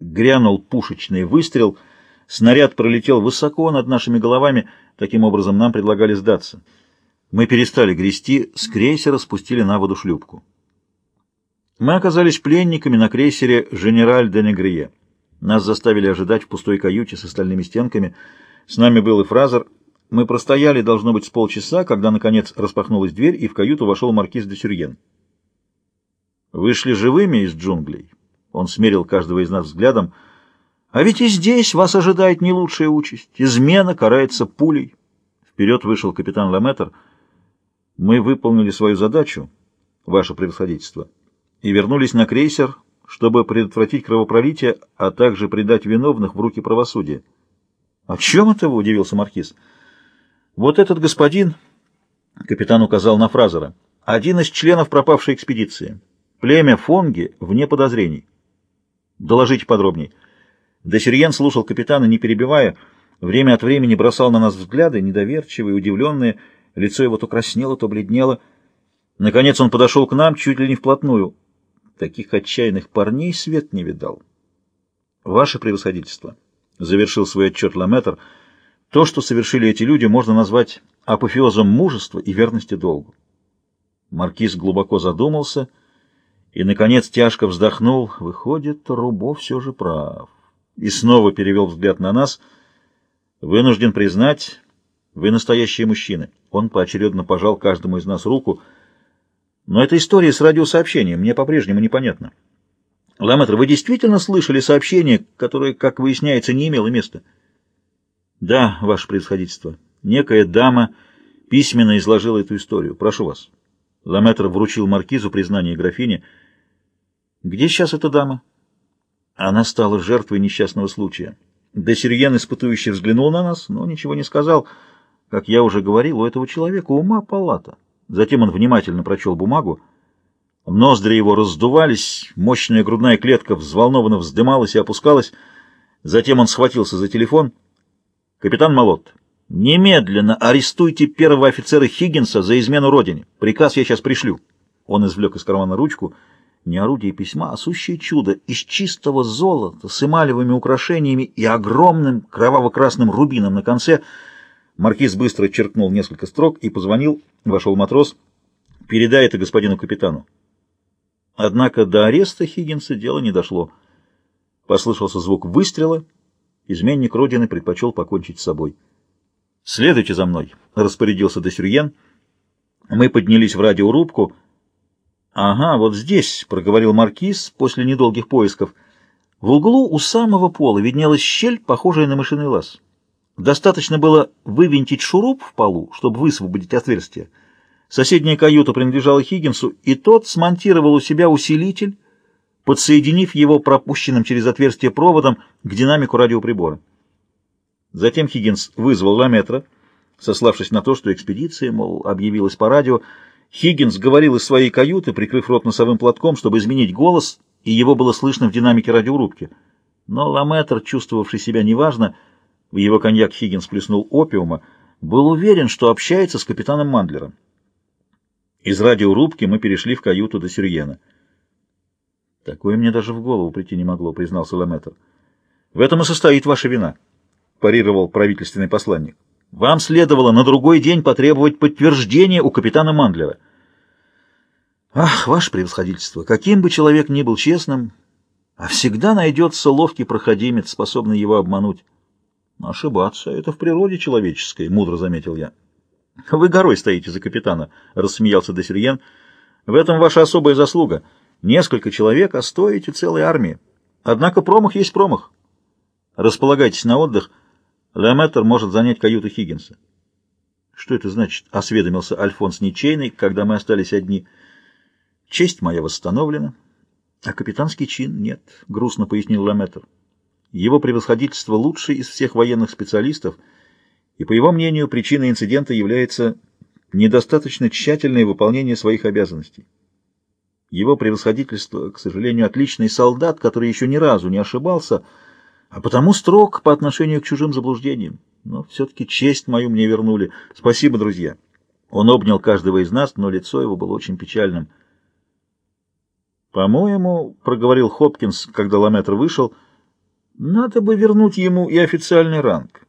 Грянул пушечный выстрел, снаряд пролетел высоко над нашими головами, таким образом нам предлагали сдаться. Мы перестали грести, с крейсера спустили на воду шлюпку. Мы оказались пленниками на крейсере «Женераль де Негрие». Нас заставили ожидать в пустой каюте с остальными стенками. С нами был и фразер. Мы простояли, должно быть, с полчаса, когда, наконец, распахнулась дверь, и в каюту вошел маркиз де Сюрьен. «Вышли живыми из джунглей?» Он смерил каждого из нас взглядом. «А ведь и здесь вас ожидает не лучшая участь. Измена карается пулей». Вперед вышел капитан Ламетр. «Мы выполнили свою задачу, ваше превосходительство, и вернулись на крейсер, чтобы предотвратить кровопролитие, а также предать виновных в руки правосудия». «О чем это вы?» — удивился Маркиз. «Вот этот господин...» — капитан указал на Фразера. «Один из членов пропавшей экспедиции». Племя Фонги вне подозрений. Доложите подробней. Десерьен слушал капитана, не перебивая, время от времени бросал на нас взгляды, недоверчивые, удивленные, лицо его то краснело, то бледнело. Наконец он подошел к нам чуть ли не вплотную. Таких отчаянных парней свет не видал. Ваше превосходительство, — завершил свой отчет Ламетр, — то, что совершили эти люди, можно назвать апофеозом мужества и верности долгу. Маркиз глубоко задумался — и, наконец, тяжко вздохнул. Выходит, Рубо все же прав. И снова перевел взгляд на нас. Вынужден признать, вы настоящие мужчины. Он поочередно пожал каждому из нас руку. Но эта история с радиосообщением мне по-прежнему непонятна. Ламетр, вы действительно слышали сообщение, которое, как выясняется, не имело места? Да, ваше происходительство. Некая дама письменно изложила эту историю. Прошу вас. Ламетр вручил маркизу признание графини — где сейчас эта дама? Она стала жертвой несчастного случая. Десерьен испытующий взглянул на нас, но ничего не сказал. Как я уже говорил, у этого человека ума палата. Затем он внимательно прочел бумагу. Ноздри его раздувались, мощная грудная клетка взволнованно вздымалась и опускалась. Затем он схватился за телефон. «Капитан Молот, немедленно арестуйте первого офицера Хиггинса за измену родине. Приказ я сейчас пришлю». Он извлек из кармана ручку — не орудие письма, а сущее чудо из чистого золота с эмалевыми украшениями и огромным кроваво-красным рубином на конце. Маркиз быстро черкнул несколько строк и позвонил. Вошел матрос. «Передай это господину капитану». Однако до ареста Хиггинса дело не дошло. Послышался звук выстрела. Изменник Родины предпочел покончить с собой. «Следуйте за мной», — распорядился Десюрьен. Мы поднялись в радиорубку — «Ага, вот здесь», — проговорил маркиз после недолгих поисков. В углу у самого пола виднелась щель, похожая на мышиный лаз. Достаточно было вывинтить шуруп в полу, чтобы высвободить отверстие. Соседняя каюта принадлежала Хиггинсу, и тот смонтировал у себя усилитель, подсоединив его пропущенным через отверстие проводом к динамику радиоприбора. Затем Хиггинс вызвал Ламетра, сославшись на то, что экспедиция, мол, объявилась по радио, Хиггинс говорил из своей каюты, прикрыв рот носовым платком, чтобы изменить голос, и его было слышно в динамике радиорубки. Но Ламетр, чувствовавший себя неважно, в его коньяк Хиггинс плеснул опиума, был уверен, что общается с капитаном Мандлером. Из радиорубки мы перешли в каюту до Сюрьена. «Такое мне даже в голову прийти не могло», — признался Ламетр. «В этом и состоит ваша вина», — парировал правительственный посланник. Вам следовало на другой день потребовать подтверждения у капитана Мандлера. Ах, ваше превосходительство, каким бы человек ни был честным, а всегда найдется ловкий проходимец, способный его обмануть. Ошибаться — это в природе человеческой, — мудро заметил я. Вы горой стоите за капитана, — рассмеялся Десерьен. В этом ваша особая заслуга. Несколько человек, а стоите целой армии. Однако промах есть промах. Располагайтесь на отдых — Леометр может занять каюту Хиггинса. Что это значит? — осведомился Альфонс Ничейный, когда мы остались одни. Честь моя восстановлена, а капитанский чин нет, — грустно пояснил Леометр. Его превосходительство лучший из всех военных специалистов, и, по его мнению, причиной инцидента является недостаточно тщательное выполнение своих обязанностей. Его превосходительство, к сожалению, отличный солдат, который еще ни разу не ошибался — а потому строг по отношению к чужим заблуждениям. Но все-таки честь мою мне вернули. Спасибо, друзья. Он обнял каждого из нас, но лицо его было очень печальным. «По-моему, — проговорил Хопкинс, когда Ламетр вышел, Надо бы вернуть ему и официальный ранг.